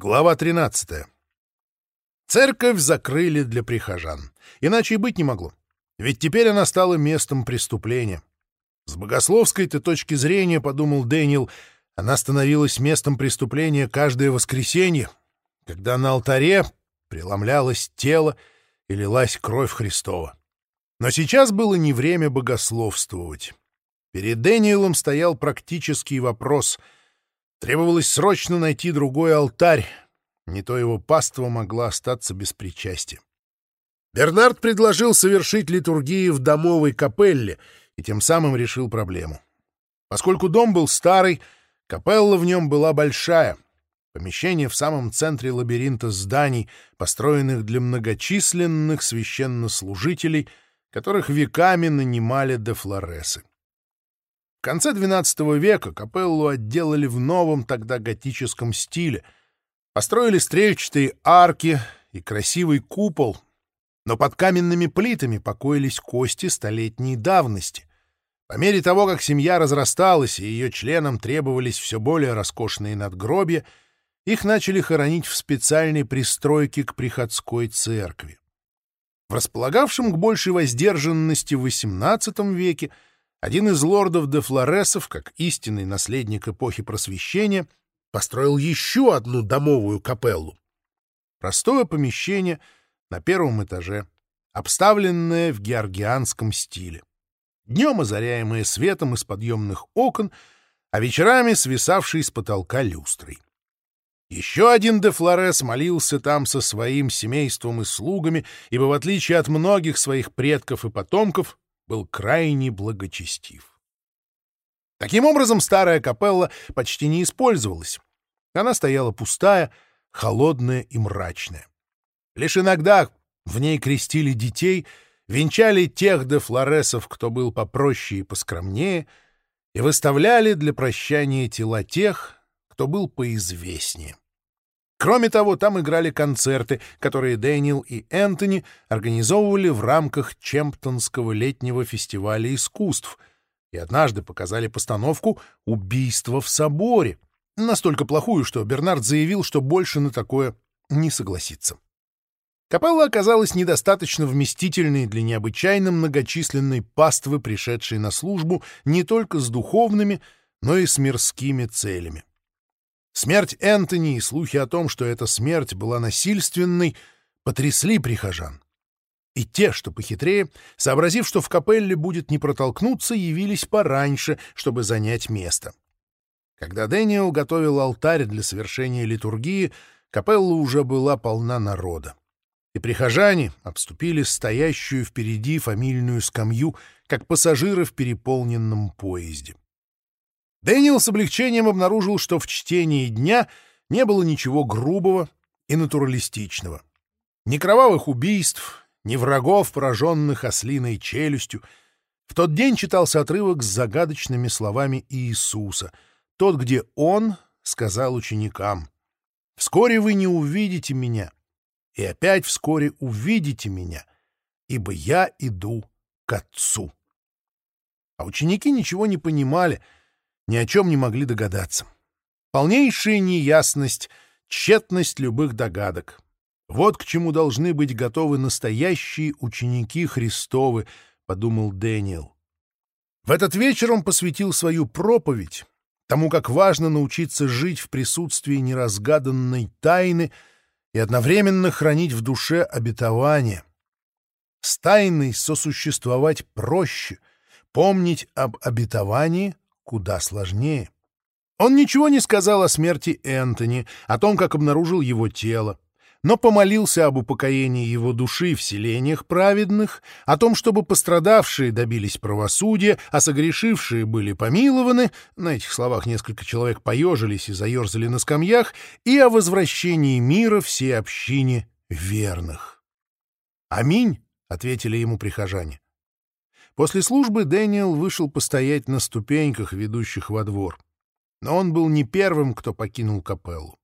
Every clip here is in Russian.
Глава 13. Церковь закрыли для прихожан. Иначе и быть не могло. Ведь теперь она стала местом преступления. С богословской-то точки зрения, подумал Дэниел, она становилась местом преступления каждое воскресенье, когда на алтаре преломлялось тело и лилась кровь Христова. Но сейчас было не время богословствовать. Перед Дэниелом стоял практический вопрос — Требовалось срочно найти другой алтарь, не то его паства могла остаться без причастия. Бернард предложил совершить литургию в домовой капелле и тем самым решил проблему. Поскольку дом был старый, капелла в нем была большая. Помещение в самом центре лабиринта зданий, построенных для многочисленных священнослужителей, которых веками нанимали де Флоресы конце XII века капеллу отделали в новом тогда готическом стиле. Построили стрельчатые арки и красивый купол, но под каменными плитами покоились кости столетней давности. По мере того, как семья разрасталась и ее членам требовались все более роскошные надгробья, их начали хоронить в специальной пристройке к приходской церкви. В располагавшем к большей воздержанности в XVIII веке – один из лордов де Флоресов, как истинный наследник эпохи просвещения, построил еще одну домовую капеллу. Простое помещение на первом этаже, обставленное в георгианском стиле. Днем озаряемое светом из подъемных окон, а вечерами свисавший с потолка люстрой. Еще один де Флорес молился там со своим семейством и слугами, ибо, в отличие от многих своих предков и потомков, был крайне благочестив. Таким образом, старая капелла почти не использовалась. Она стояла пустая, холодная и мрачная. Лишь иногда в ней крестили детей, венчали тех де флоресов, кто был попроще и поскромнее, и выставляли для прощания тела тех, кто был поизвестнее. Кроме того, там играли концерты, которые Дэниел и Энтони организовывали в рамках Чемптонского летнего фестиваля искусств и однажды показали постановку «Убийство в соборе», настолько плохую, что Бернард заявил, что больше на такое не согласится. Капелла оказалась недостаточно вместительной для необычайно многочисленной паствы, пришедшей на службу не только с духовными, но и с мирскими целями. Смерть Энтони и слухи о том, что эта смерть была насильственной, потрясли прихожан. И те, что похитрее, сообразив, что в капелле будет не протолкнуться, явились пораньше, чтобы занять место. Когда Дэниел готовил алтарь для совершения литургии, капелла уже была полна народа. И прихожане обступили стоящую впереди фамильную скамью, как пассажиры в переполненном поезде. Дэниел с облегчением обнаружил, что в чтении дня не было ничего грубого и натуралистичного. Ни кровавых убийств, ни врагов, пораженных ослиной челюстью. В тот день читался отрывок с загадочными словами Иисуса, тот, где Он сказал ученикам, «Вскоре вы не увидите Меня, и опять вскоре увидите Меня, ибо Я иду к Отцу». А ученики ничего не понимали — ни о чем не могли догадаться. Полнейшая неясность, тщетность любых догадок. Вот к чему должны быть готовы настоящие ученики Христовы, подумал Дэниел. В этот вечер он посвятил свою проповедь тому, как важно научиться жить в присутствии неразгаданной тайны и одновременно хранить в душе обетование. С тайной сосуществовать проще, помнить об обетовании — куда сложнее. Он ничего не сказал о смерти Энтони, о том, как обнаружил его тело, но помолился об упокоении его души в селениях праведных, о том, чтобы пострадавшие добились правосудия, а согрешившие были помилованы, на этих словах несколько человек поежились и заерзали на скамьях, и о возвращении мира всей общине верных. «Аминь», — ответили ему прихожане. После службы Дэниел вышел постоять на ступеньках, ведущих во двор. Но он был не первым, кто покинул капеллу.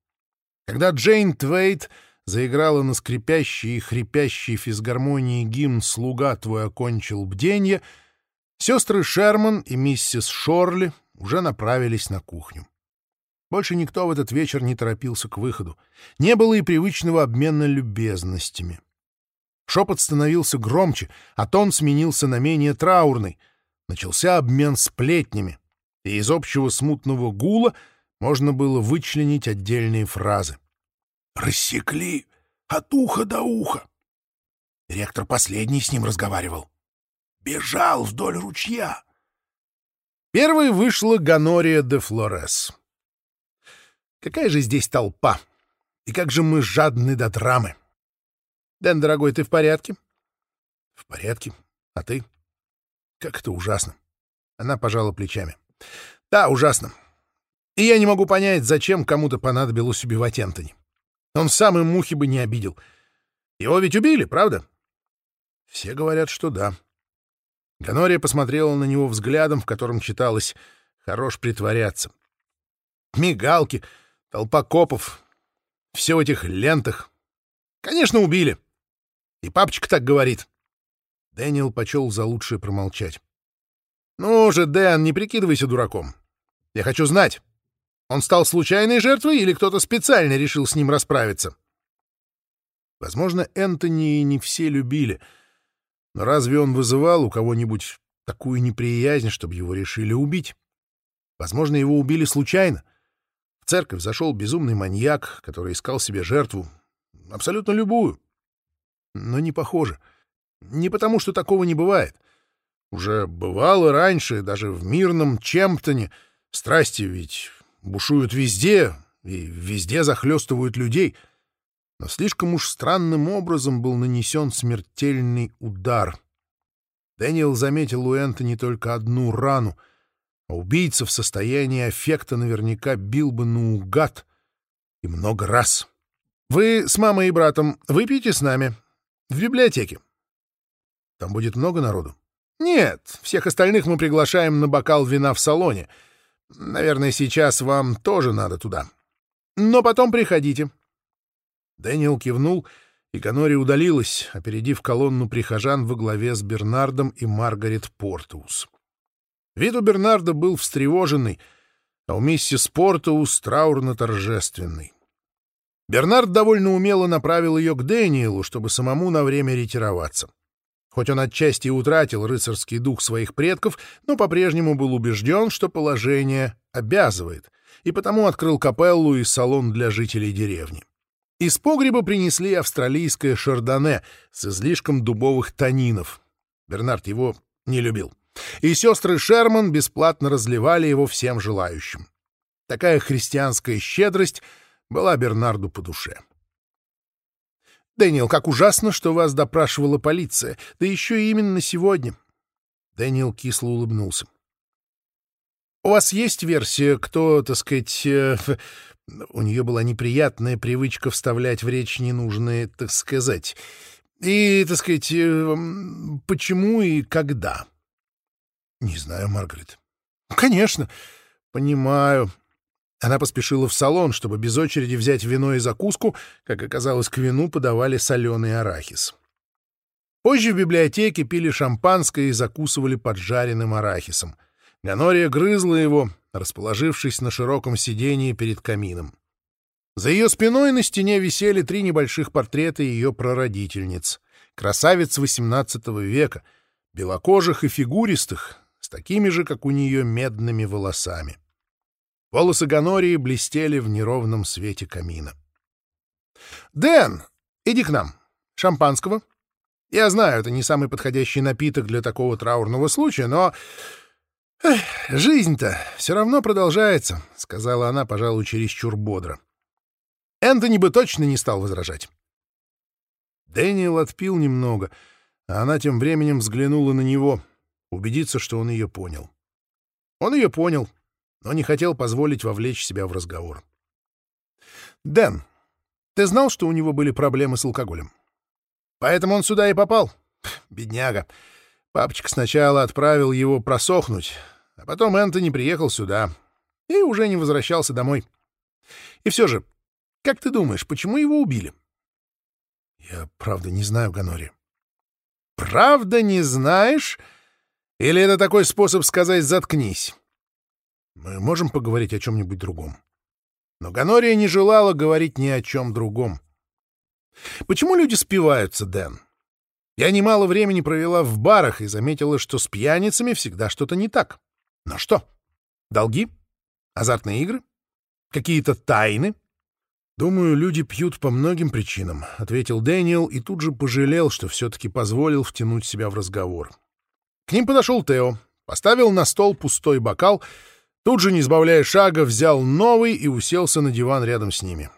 Когда Джейн Твейт заиграла на скрипящей и хрипящей физгармонии гимн «Слуга твой окончил бденье», сестры Шерман и миссис Шорли уже направились на кухню. Больше никто в этот вечер не торопился к выходу. Не было и привычного обмена любезностями. Шепот становился громче, а тон сменился на менее траурный. Начался обмен сплетнями, и из общего смутного гула можно было вычленить отдельные фразы. «Рассекли! От уха до уха!» Ректор последний с ним разговаривал. «Бежал вдоль ручья!» Первой вышла Ганория де Флорес. «Какая же здесь толпа! И как же мы жадны до драмы!» Дэн, дорогой, ты в порядке? — В порядке. А ты? — Как это ужасно. Она пожала плечами. — Да, ужасно. И я не могу понять, зачем кому-то понадобилось убивать Энтони. Он сам и мухи бы не обидел. Его ведь убили, правда? — Все говорят, что да. Ганория посмотрела на него взглядом, в котором читалось «Хорош притворяться». Мигалки, толпа копов, все в этих лентах. Конечно, убили. И папочка так говорит. Дэниел почел за лучшее промолчать. «Ну же, Дэн, не прикидывайся дураком. Я хочу знать, он стал случайной жертвой или кто-то специально решил с ним расправиться?» Возможно, Энтони и не все любили. Но разве он вызывал у кого-нибудь такую неприязнь, чтобы его решили убить? Возможно, его убили случайно — в церковь зашел безумный маньяк, который искал но не похоже. Не потому, что такого не бывает. Уже бывало раньше, даже в мирном Чемптоне. Страсти ведь бушуют везде и везде захлестывают людей. Но слишком уж странным образом был нанесен смертельный удар. Дэниел заметил у Энтони только одну рану, а убийца в состоянии аффекта наверняка бил бы наугад и много раз. «Вы с мамой и братом выпьете с нами?» В библиотеке. Там будет много народу? Нет, всех остальных мы приглашаем на бокал вина в салоне. Наверное, сейчас вам тоже надо туда. Но потом приходите. Дэниел кивнул, и Канори удалилась, опередив колонну прихожан во главе с Бернардом и Маргарет Портус. Вид у Бернарда был встревоженный, а у миссис Портус траурно-торжественный. Бернард довольно умело направил ее к Дэниелу, чтобы самому на время ретироваться. Хоть он отчасти утратил рыцарский дух своих предков, но по-прежнему был убежден, что положение обязывает, и потому открыл капеллу и салон для жителей деревни. Из погреба принесли австралийское шардоне с излишком дубовых танинов. Бернард его не любил. И сестры Шерман бесплатно разливали его всем желающим. Такая христианская щедрость — была Бернарду по душе. «Дэниел, как ужасно, что вас допрашивала полиция, да еще и именно сегодня». Дэниел кисло улыбнулся. «У вас есть версия, кто, так сказать...» Она поспешила в салон, чтобы без очереди взять вино и закуску, как оказалось, к вину подавали соленый арахис. Позже в библиотеке пили шампанское и закусывали поджаренным арахисом. Ганория грызла его, расположившись на широком сидении перед камином. За ее спиной на стене висели три небольших портрета ее прародительниц. Красавиц XVIII века, белокожих и фигуристых, с такими же, как у нее, медными волосами. Волосы Гонории блестели в неровном свете камина. «Дэн, иди к нам. Шампанского. Я знаю, это не самый подходящий напиток для такого траурного случая, но «Эх, «Жизнь-то все равно продолжается», — сказала она, пожалуй, чересчур бодро. Энтони бы точно не стал возражать. Дэниел отпил немного, а она тем временем взглянула на него, убедиться, что он ее понял. Он ее понял но не хотел позволить вовлечь себя в разговор. «Дэн, ты знал, что у него были проблемы с алкоголем? Поэтому он сюда и попал. Бедняга. Папочка сначала отправил его просохнуть, а потом Энтони приехал сюда и уже не возвращался домой. И все же, как ты думаешь, почему его убили?» «Я правда не знаю, Ганори». «Правда не знаешь? Или это такой способ сказать «заткнись»?» Мы Можем поговорить о чем-нибудь другом. Но Ганория не желала говорить ни о чем другом. Почему люди спиваются, Дэн? Я немало времени провела в барах и заметила, что с пьяницами всегда что-то не так. Но что? Долги? Азартные игры? Какие-то тайны? «Думаю, люди пьют по многим причинам», — ответил Дэниел и тут же пожалел, что все-таки позволил втянуть себя в разговор. К ним подошел Тео, поставил на стол пустой бокал — Тут же, не сбавляя шага, взял новый и уселся на диван рядом с ними.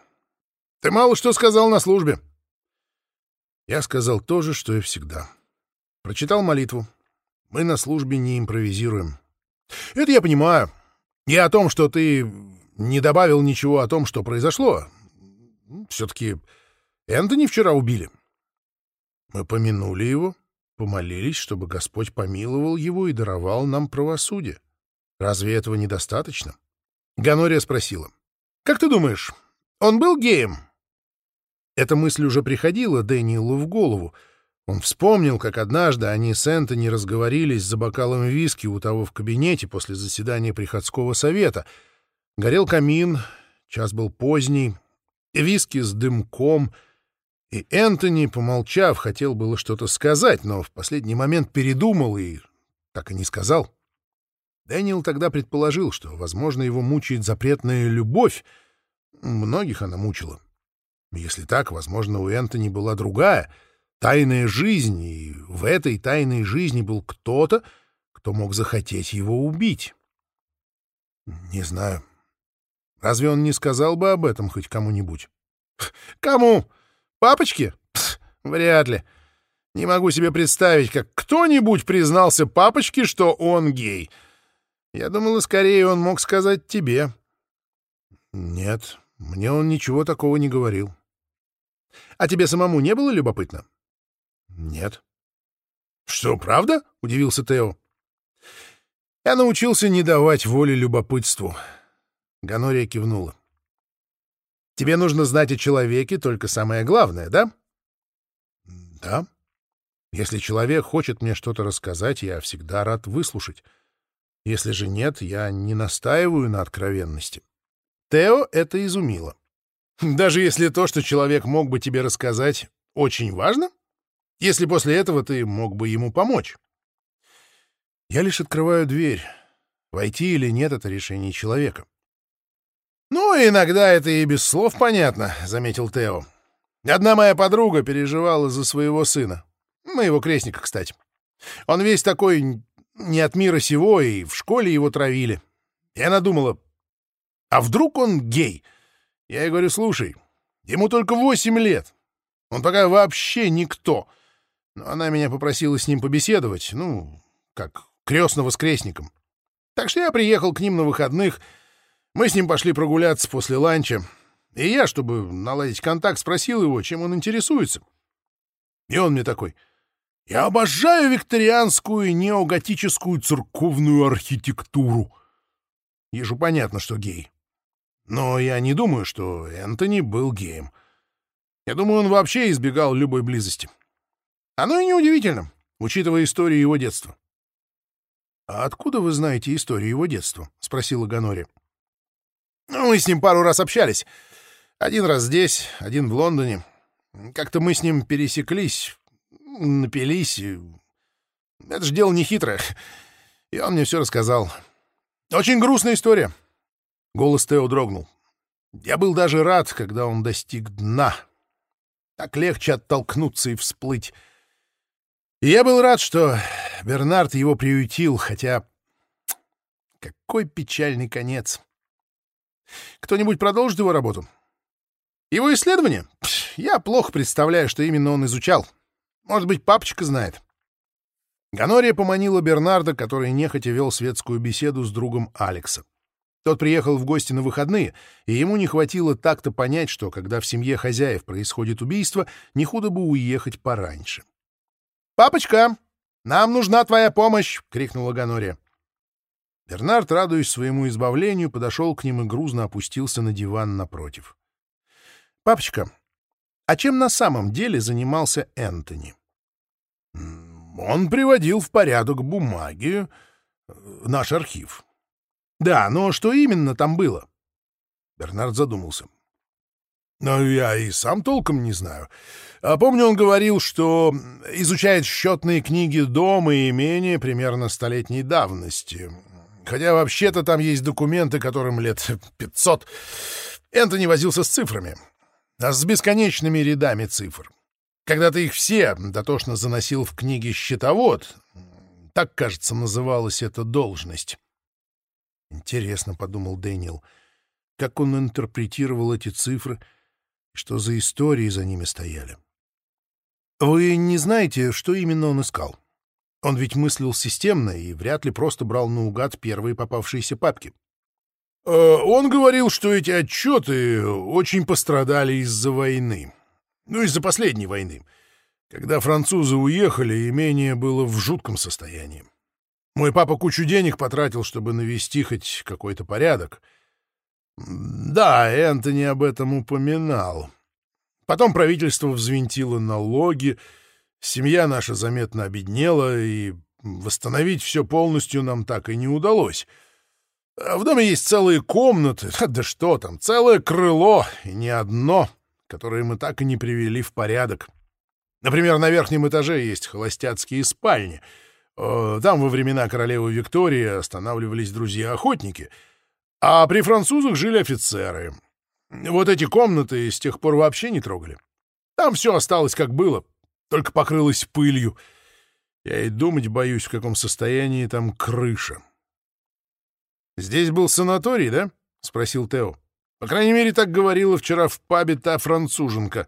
«Ты мало что сказал на службе!» Я сказал то же, что и всегда. Прочитал молитву. Мы на службе не импровизируем. Это я понимаю. Я о том, что ты не добавил ничего о том, что произошло. Все-таки Энтони вчера убили. Мы помянули его, помолились, чтобы Господь помиловал его и даровал нам правосудие. Разве этого недостаточно? Ганория спросила. «Как ты думаешь, он был геем?» Эта мысль уже приходила Дэниелу в голову. Он вспомнил, как однажды они с Энтони разговорились за бокалом виски у того в кабинете после заседания приходского совета. Горел камин, час был поздний, виски с дымком, и Энтони, помолчав, хотел было что-то сказать, но в последний момент передумал и так и не сказал. — Дэниел тогда предположил, что, возможно, его мучает запретная любовь. Многих она мучила. Если так, возможно, у Энтони была другая, тайная жизнь, и в этой тайной жизни был кто-то, кто мог захотеть его убить. Не знаю. Разве он не сказал бы об этом хоть кому-нибудь? Кому? Папочке? Пс, вряд ли. Не могу себе представить, как кто-нибудь признался папочке, что он гей — я думала, скорее он мог сказать тебе. Нет, мне он ничего такого не говорил. А тебе самому не было любопытно? Нет. Что, правда? Удивился Тео. Я научился не давать воли любопытству. Ганория кивнула. Тебе нужно знать о человеке только самое главное, да? Да. Если человек хочет мне что-то рассказать, я всегда рад выслушать. Если же нет, я не настаиваю на откровенности. Тео это изумило. Даже если то, что человек мог бы тебе рассказать, очень важно? Если после этого ты мог бы ему помочь? Я лишь открываю дверь. Войти или нет — это решение человека. «Ну, иногда это и без слов понятно», — заметил Тео. «Одна моя подруга переживала за своего сына. Моего крестника, кстати. Он весь такой не от мира сего, и в школе его травили. И она думала, а вдруг он гей? Я ей говорю, слушай, ему только восемь лет. Он пока вообще никто. Но она меня попросила с ним побеседовать, ну, как крестного с крестником. Так что я приехал к ним на выходных. Мы с ним пошли прогуляться после ланча. И я, чтобы наладить контакт, спросил его, чем он интересуется. И он мне такой — «Я обожаю викторианскую неоготическую церковную архитектуру». Ежу понятно, что гей. Но я не думаю, что Энтони был геем. Я думаю, он вообще избегал любой близости. Оно и неудивительно, учитывая историю его детства. — А откуда вы знаете историю его детства? — спросила Ганори. Ну, мы с ним пару раз общались. Один раз здесь, один в Лондоне. Как-то напились. Это же дело нехитрое, И он мне все рассказал. Очень грустная история. Голос Тео дрогнул. Я был даже рад, когда он достиг дна. Так легче оттолкнуться и всплыть. И я был рад, что Бернард его приютил, хотя... Какой печальный конец. Кто-нибудь продолжит его работу? Его исследование? Я плохо представляю, что именно он изучал. Может быть, папочка знает. Гонория поманила Бернарда, который нехотя вел светскую беседу с другом Алекса. Тот приехал в гости на выходные, и ему не хватило так-то понять, что, когда в семье хозяев происходит убийство, не худо бы уехать пораньше. «Папочка, нам нужна твоя помощь!» — крикнула Гонория. Бернард, радуясь своему избавлению, подошел к ним и грузно опустился на диван напротив. «Папочка, а чем на самом деле занимался Энтони? Он приводил в порядок бумаги, э, наш архив. Да, но что именно там было? Бернард задумался. Но ну, я и сам толком не знаю. А помню, он говорил, что изучает счетные книги дома и имения примерно столетней давности. Хотя вообще-то там есть документы, которым лет 500. Энтони возился с цифрами а с бесконечными рядами цифр. Когда-то их все дотошно заносил в книги «Счетовод». Так, кажется, называлась эта должность. «Интересно», — подумал Дэниел, — «как он интерпретировал эти цифры и что за истории за ними стояли?» «Вы не знаете, что именно он искал? Он ведь мыслил системно и вряд ли просто брал наугад первые попавшиеся папки». Э, он говорил, что эти отчеты очень пострадали из-за войны. Ну, из-за последней войны. Когда французы уехали, имение было в жутком состоянии. Мой папа кучу денег потратил, чтобы навести хоть какой-то порядок. Да, Энтони об этом упоминал. Потом правительство взвинтило налоги, семья наша заметно обеднела, и восстановить все полностью нам так и не удалось — А в доме есть целые комнаты, да что там, целое крыло, и не одно, которое мы так и не привели в порядок. Например, на верхнем этаже есть холостяцкие спальни. Э, там во времена королевы Виктории останавливались друзья-охотники — а при французах жили офицеры. Вот эти комнаты с тех пор «Здесь был санаторий, да?» — спросил Тео. «По крайней мере, так говорила вчера в пабе та француженка».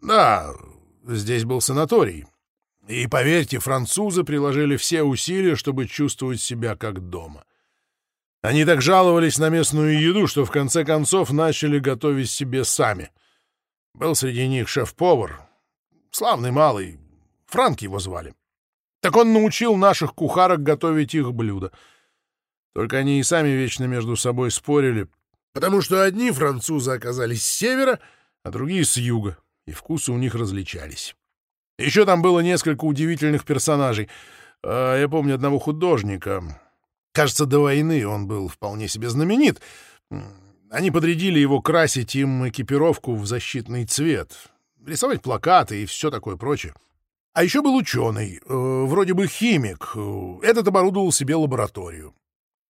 «Да, здесь был санаторий. И, поверьте, французы приложили все усилия, чтобы чувствовать себя как дома. Они так жаловались на местную еду, что в конце концов начали готовить себе сами. Был среди них шеф-повар, славный малый, Франк его звали. Так он научил наших кухарок готовить их блюда». Только они и сами вечно между собой спорили, потому что одни французы оказались с севера, а другие — с юга, и вкусы у них различались. Еще там было несколько удивительных персонажей. А, я помню одного художника. Кажется, до войны он был вполне себе знаменит. Они подрядили его красить им экипировку в защитный цвет, рисовать плакаты и все такое прочее. А еще был ученый, э, вроде бы химик. Этот оборудовал себе лабораторию.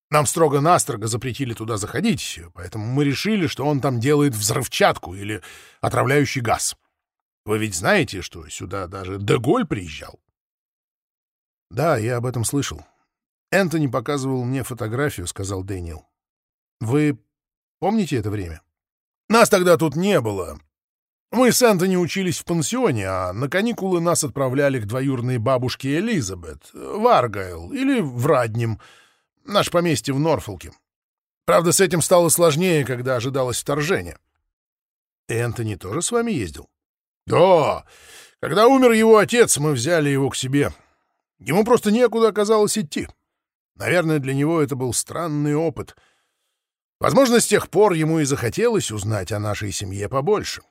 Нам строго-настрого запретили туда заходить, поэтому мы решили, что он там делает взрывчатку или отравляющий газ. Вы ведь знаете, что сюда даже Деголь приезжал? — Да, я об этом слышал. «Энтони показывал мне фотографию», — сказал Дэниел. «Вы помните это время?» «Нас тогда тут не было. Мы с Энтони учились в пансионе, а на каникулы нас отправляли к Наш поместье в Норфолке. Правда, с этим стало сложнее, когда ожидалось вторжение. Энтони тоже с вами ездил? Да. Когда умер его отец, мы взяли его к себе. Ему просто некуда оказалось идти. Наверное, для него это был странный опыт. Возможно, с тех пор ему и захотелось узнать о нашей семье побольше.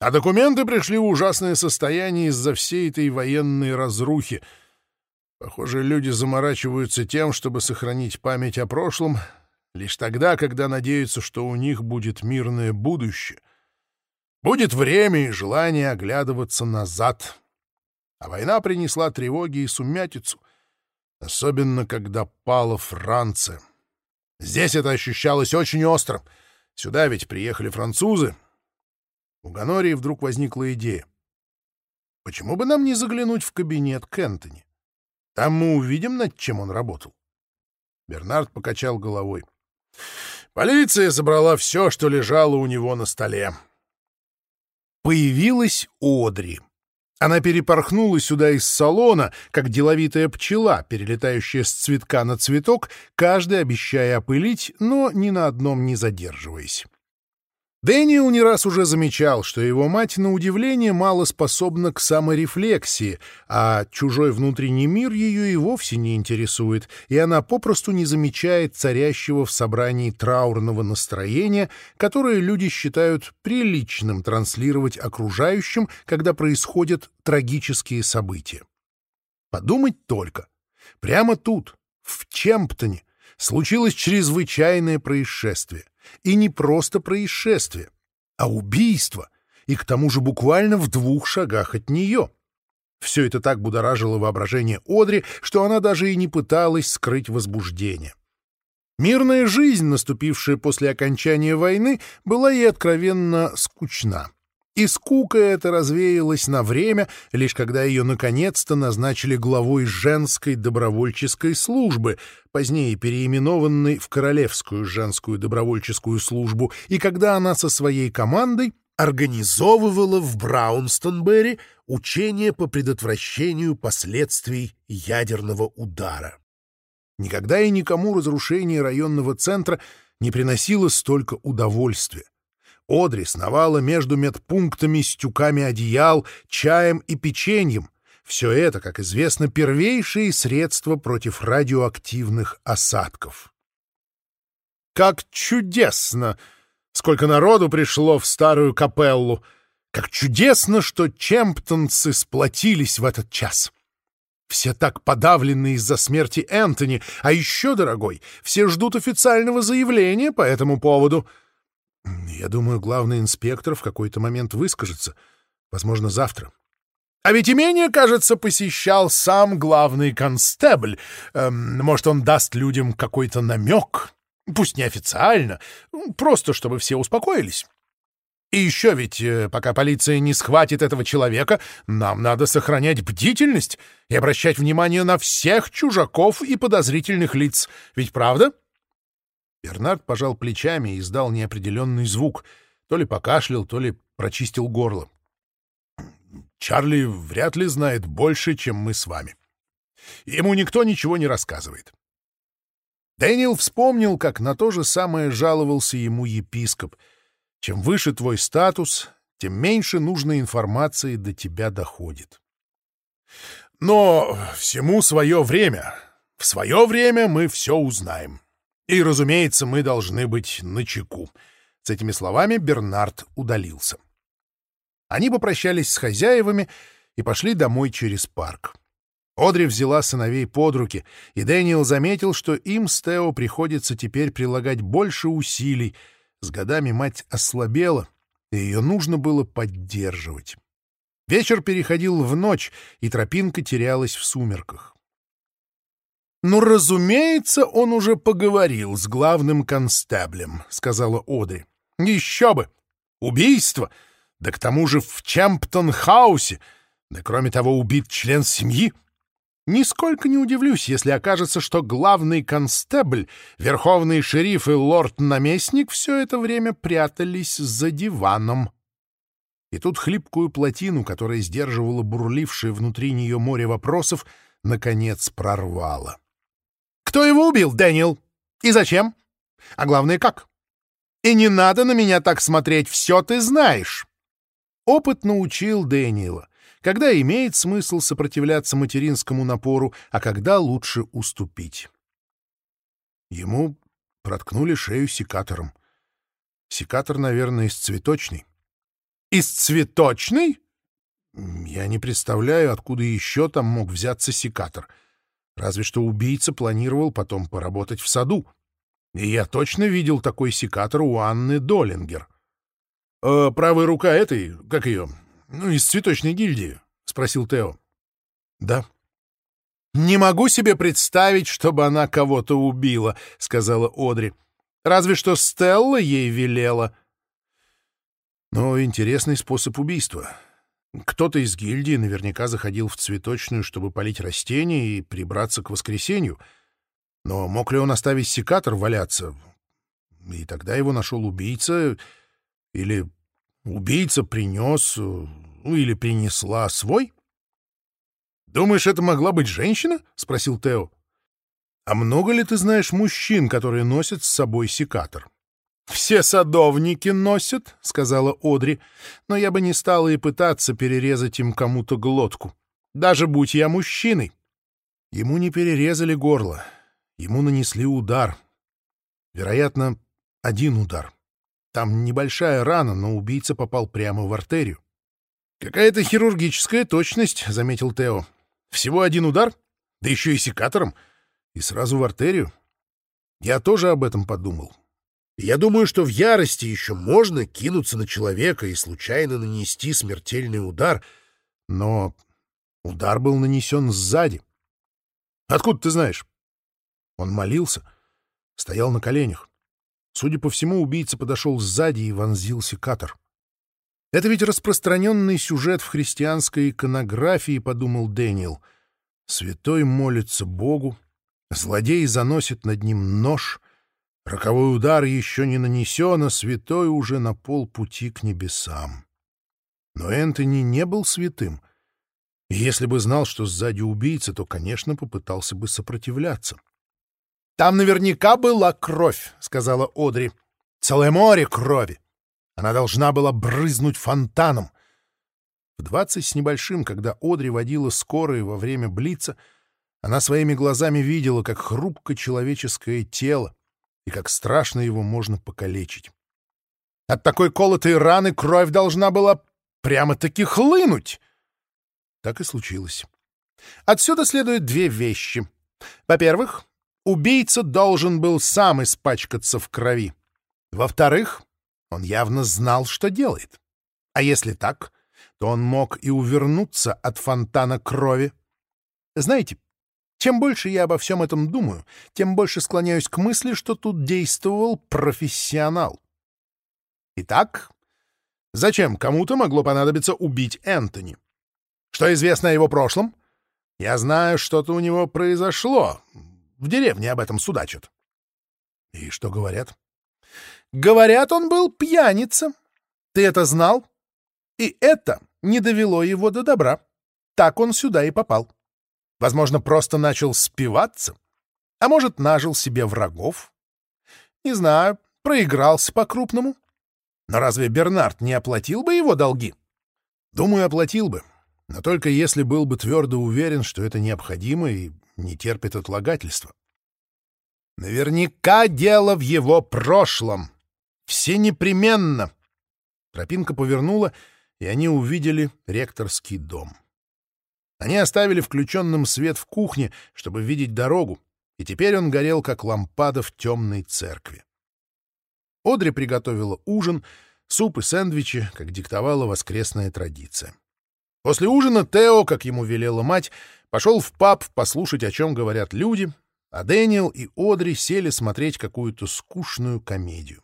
А документы пришли в ужасное состояние из-за всей этой военной разрухи — Похоже, люди заморачиваются тем, чтобы сохранить память о прошлом, лишь тогда, когда надеются, что у них будет мирное будущее. Будет время и желание оглядываться назад. А война принесла тревоги и сумятицу, особенно когда пала Франция. Здесь это ощущалось очень остро. Сюда ведь приехали французы. У Гонории вдруг возникла идея. Почему бы нам не заглянуть в кабинет к Энтони? Там мы увидим, над чем он работал. Бернард покачал головой. Полиция забрала все, что лежало у него на столе. Появилась Одри. Она перепорхнула сюда из салона, как деловитая пчела, перелетающая с цветка на цветок, каждый обещая опылить, но ни на одном не задерживаясь. Дэниел не раз уже замечал, что его мать, на удивление, мало способна к саморефлексии, а чужой внутренний мир ее и вовсе не интересует, и она попросту не замечает царящего в собрании траурного настроения, которое люди считают приличным транслировать окружающим, когда происходят трагические события. Подумать только. Прямо тут, в Чемптоне, случилось чрезвычайное происшествие и не просто происшествие, а убийство, и к тому же буквально в двух шагах от нее. Все это так будоражило воображение Одри, что она даже и не пыталась скрыть возбуждение. Мирная жизнь, наступившая после окончания войны, была ей откровенно скучна. И скука это развеялась на время, лишь когда ее наконец-то назначили главой женской добровольческой службы, позднее переименованной в Королевскую женскую добровольческую службу, и когда она со своей командой организовывала в Браунстонбери учение по предотвращению последствий ядерного удара. Никогда и никому разрушение районного центра не приносило столько удовольствия. Одри сновала между медпунктами с тюками одеял, чаем и печеньем. Все это, как известно, первейшие средства против радиоактивных осадков. «Как чудесно! Сколько народу пришло в старую капеллу! Как чудесно, что чемптонцы сплотились в этот час!» Все так подавлены из-за смерти Энтони, а еще, дорогой, все ждут официального заявления по этому поводу — Я думаю, главный инспектор в какой-то момент выскажется. Возможно, завтра. А ведь имение, кажется, посещал сам главный констебль. Эм, может, он даст людям какой-то намек? Пусть неофициально, просто чтобы все успокоились. И еще ведь, э, пока полиция не схватит этого человека, нам надо сохранять бдительность и обращать внимание на всех чужаков и подозрительных лиц. Ведь правда? — Бернард пожал плечами и издал неопределенный звук. То ли покашлял, то ли прочистил горло. «Чарли вряд ли знает больше, чем мы с вами. Ему никто ничего не рассказывает». Дэниел вспомнил, как на то же самое жаловался ему епископ. «Чем выше твой статус, тем меньше нужной информации до тебя доходит». «Но всему свое время. В свое время мы все узнаем». И, разумеется, мы должны быть начеку. С этими словами Бернард удалился. Они попрощались с хозяевами и пошли домой через парк. Одри взяла сыновей под руки, и Дэниел заметил, что им с Тео приходится теперь прилагать больше усилий. С годами мать ослабела, и ее нужно было поддерживать. Вечер переходил в ночь, и тропинка терялась в сумерках. «Ну, разумеется, он уже поговорил с главным констеблем», — сказала Одри. «Еще бы! Убийство! Да к тому же в Чемптон-хаусе! Да кроме того, убит член семьи!» Нисколько не удивлюсь, если окажется, что главный констебль, верховный шериф и лорд-наместник все это время прятались за диваном. И тут хлипкую плотину, которая сдерживала бурлившее внутри нее море вопросов, наконец прорвала. Кто его убил, Дэниел? И зачем? А главное, как? И не надо на меня так смотреть, все ты знаешь. Опыт научил Дэниела, когда имеет смысл сопротивляться материнскому напору, а когда лучше уступить. Ему проткнули шею секатором. Секатор, наверное, из цветочной. «Из цветочной?» «Я не представляю, откуда еще там мог взяться секатор». Разве что убийца планировал потом поработать в саду. И я точно видел такой секатор у Анны Долингер. «Э, «Правая рука этой, как ее, ну, из цветочной гильдии?» — спросил Тео. «Да». «Не могу себе представить, чтобы она Кто-то из гильдии наверняка заходил в цветочную, чтобы полить растения и прибраться к воскресенью. Но мог ли он оставить секатор валяться? И тогда его нашел убийца, или убийца принес, ну, или принесла свой? «Думаешь, это могла быть женщина?» — спросил Тео. «А много ли ты знаешь мужчин, которые носят с собой секатор?» «Все садовники носят», — сказала Одри, но я бы не стала и пытаться перерезать им кому-то глотку, даже будь я мужчиной. Ему не перерезали горло, ему нанесли удар. Вероятно, один удар. Там небольшая рана, но убийца попал прямо в артерию. «Какая-то хирургическая точность», — заметил Тео. «Всего один удар? Да еще и секатором. И сразу в артерию. Я тоже об этом подумал». Я думаю, что в ярости еще можно кинуться на человека и случайно нанести смертельный удар. Но удар был нанесен сзади. Откуда ты знаешь? Он молился, стоял на коленях. Судя по всему, убийца подошел сзади и вонзил секатор. Это ведь распространенный сюжет в христианской иконографии, подумал Дэниел. Святой молится Богу, злодей заносит над ним нож, роковой удар еще не нанесен, а святой уже на полпути к небесам. Но Энтони не был святым, и если бы знал, что сзади убийца, то, конечно, попытался бы сопротивляться. «Там наверняка была кровь», — сказала Одри. «Целое море крови. Она должна была брызнуть фонтаном». В двадцать с небольшим, когда Одри водила скорые во время блица, она своими глазами видела, как хрупко человеческое тело и как страшно его можно покалечить. От такой колотой раны кровь должна была прямо-таки хлынуть. Так и случилось. Отсюда следуют две вещи. Во-первых, убийца должен был сам испачкаться в крови. Во-вторых, он явно знал, что делает. А если так, то он мог и увернуться от фонтана крови. Знаете, чем больше я обо всем этом думаю, тем больше склоняюсь к мысли, что тут действовал профессионал. Итак, зачем кому-то могло понадобиться убить Энтони? Что известно о его прошлом? Я знаю, что-то у него произошло. В деревне об этом судачат. И что говорят? Говорят, он был пьяница. Ты это знал? И это не довело его до добра. Так он сюда и попал. Возможно, просто начал спиваться? А может, нажил себе врагов? Не знаю, проигрался по-крупному. Но разве Бернард не оплатил бы его долги? Думаю, оплатил бы, но только если был бы твердо уверен, что это необходимо и не терпит отлагательства. Наверняка дело в его прошлом. Все непременно. Тропинка повернула, и они увидели ректорский дом. Они оставили включенным свет в кухне, чтобы видеть дорогу, и теперь он горел, как лампада в темной церкви. Одри приготовила ужин, суп и сэндвичи, как диктовала воскресная традиция. После ужина Тео, как ему велела мать, пошел в паб послушать, о чем говорят люди, а Дэниел и Одри сели смотреть какую-то скучную комедию.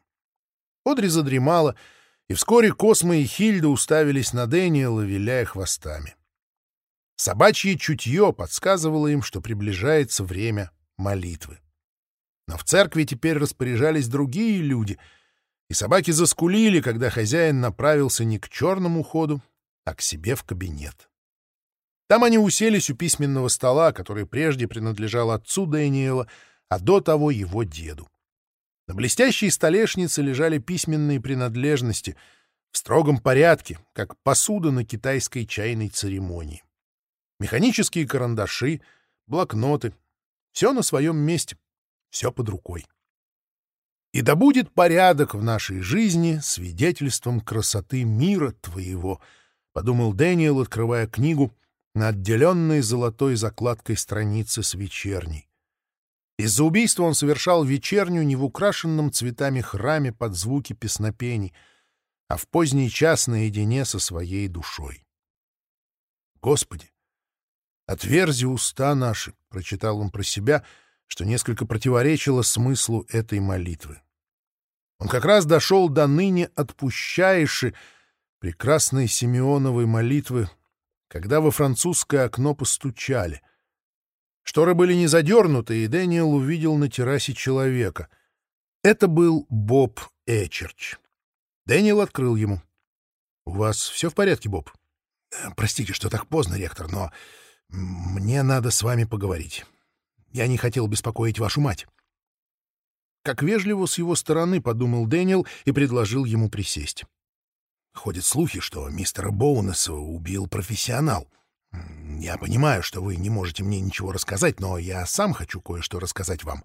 Одри задремала, и вскоре Космо и Хильда уставились на Дэниела, виляя хвостами. Собачье чутье подсказывало им, что приближается время молитвы. Но в церкви теперь распоряжались другие люди, и собаки заскулили, когда хозяин направился не к черному ходу, а к себе в кабинет. Там они уселись у письменного стола, который прежде принадлежал отцу Дэниела, а до того его деду. На блестящей столешнице лежали письменные принадлежности в строгом порядке, как посуда на китайской чайной церемонии механические карандаши, блокноты. Все на своем месте, все под рукой. И да будет порядок в нашей жизни свидетельством красоты мира твоего, — подумал Дэниел, открывая книгу на отделенной золотой закладкой страницы с вечерней. Из-за убийства он совершал вечернюю не в украшенном цветами храме под звуки песнопений, а в поздний час наедине со своей душой. Господи, Отверзи уста наши, — прочитал он про себя, что несколько противоречило смыслу этой молитвы. Он как раз дошел до ныне отпущаеши прекрасной Симеоновой молитвы, когда во французское окно постучали. Шторы были не задернуты, и Дэниел увидел на террасе человека. Это был Боб Эчерч. Дэниел открыл ему. — У вас все в порядке, Боб? — э, Простите, что так поздно, ректор, но мне надо с вами поговорить. Я не хотел беспокоить вашу мать. Как вежливо с его стороны, — подумал Дэниел и предложил ему присесть. Ходят слухи, что мистера Боунеса убил профессионал. Я понимаю, что вы не можете мне ничего рассказать, но я сам хочу кое-что рассказать вам.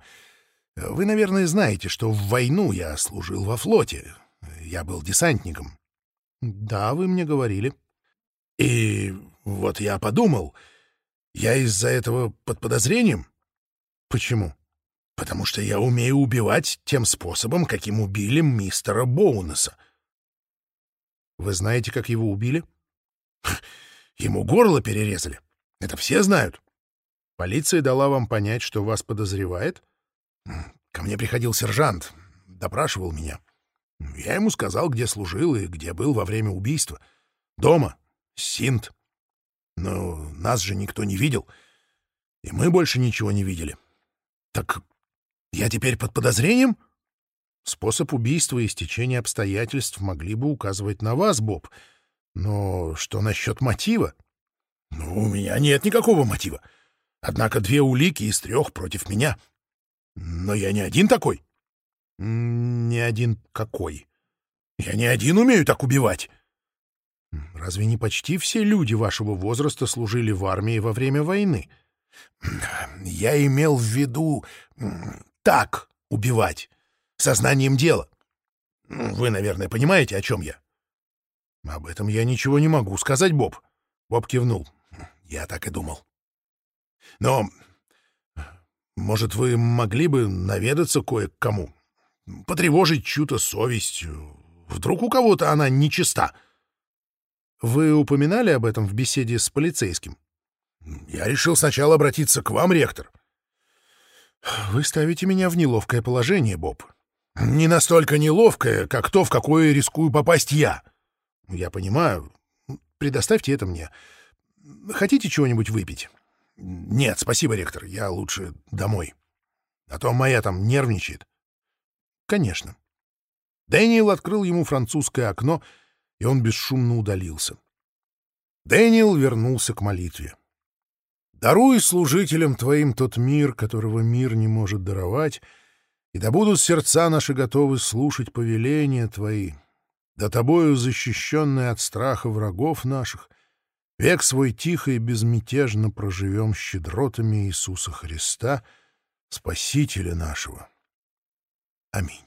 Вы, наверное, знаете, что в войну я служил во флоте. Я был десантником. Да, вы мне говорили. И вот Я из-за этого под подозрением? Почему? Потому что я умею убивать тем способом, каким убили мистера Боунеса. Вы знаете, как его убили? Ему горло перерезали. Это все знают. Полиция дала вам понять, что вас подозревает? Ко мне приходил сержант, допрашивал меня. Я ему сказал, где служил и где был во время убийства. Дома, Синт. Но нас же никто не видел. И мы больше ничего не видели. Так я теперь под подозрением? Способ убийства и стечение обстоятельств могли бы указывать на вас, Боб. Но что насчет мотива? Ну, у меня нет никакого мотива. Однако две улики из трех против меня. Но я не один такой. Не один какой. Я не один умею так убивать. Разве не почти все люди вашего возраста служили в армии во время войны? Я имел в виду так убивать, сознанием дела. Вы, наверное, понимаете, о чем я? Об этом я ничего не могу сказать, Боб. Боб кивнул. Я так и думал. Но, может, вы могли бы наведаться кое кому? Потревожить чью-то совесть? Вдруг у кого-то она нечиста? — вы упоминали об этом в беседе с полицейским? Я решил сначала обратиться к вам, ректор. Вы ставите меня в неловкое положение, Боб. Не настолько неловкое, как то, в какое рискую попасть я. Я понимаю. Предоставьте это мне. Хотите чего-нибудь выпить? Нет, спасибо, ректор. Я лучше домой. А то моя там нервничает. Конечно. Дэниел открыл ему французское окно — и он бесшумно удалился. Дэниел вернулся к молитве. «Даруй служителям твоим тот мир, которого мир не может даровать, и да будут сердца наши готовы слушать повеления твои, да тобою защищенные от страха врагов наших, век свой тихо и безмятежно проживем щедротами Иисуса Христа, Спасителя нашего. Аминь».